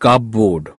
cupboard.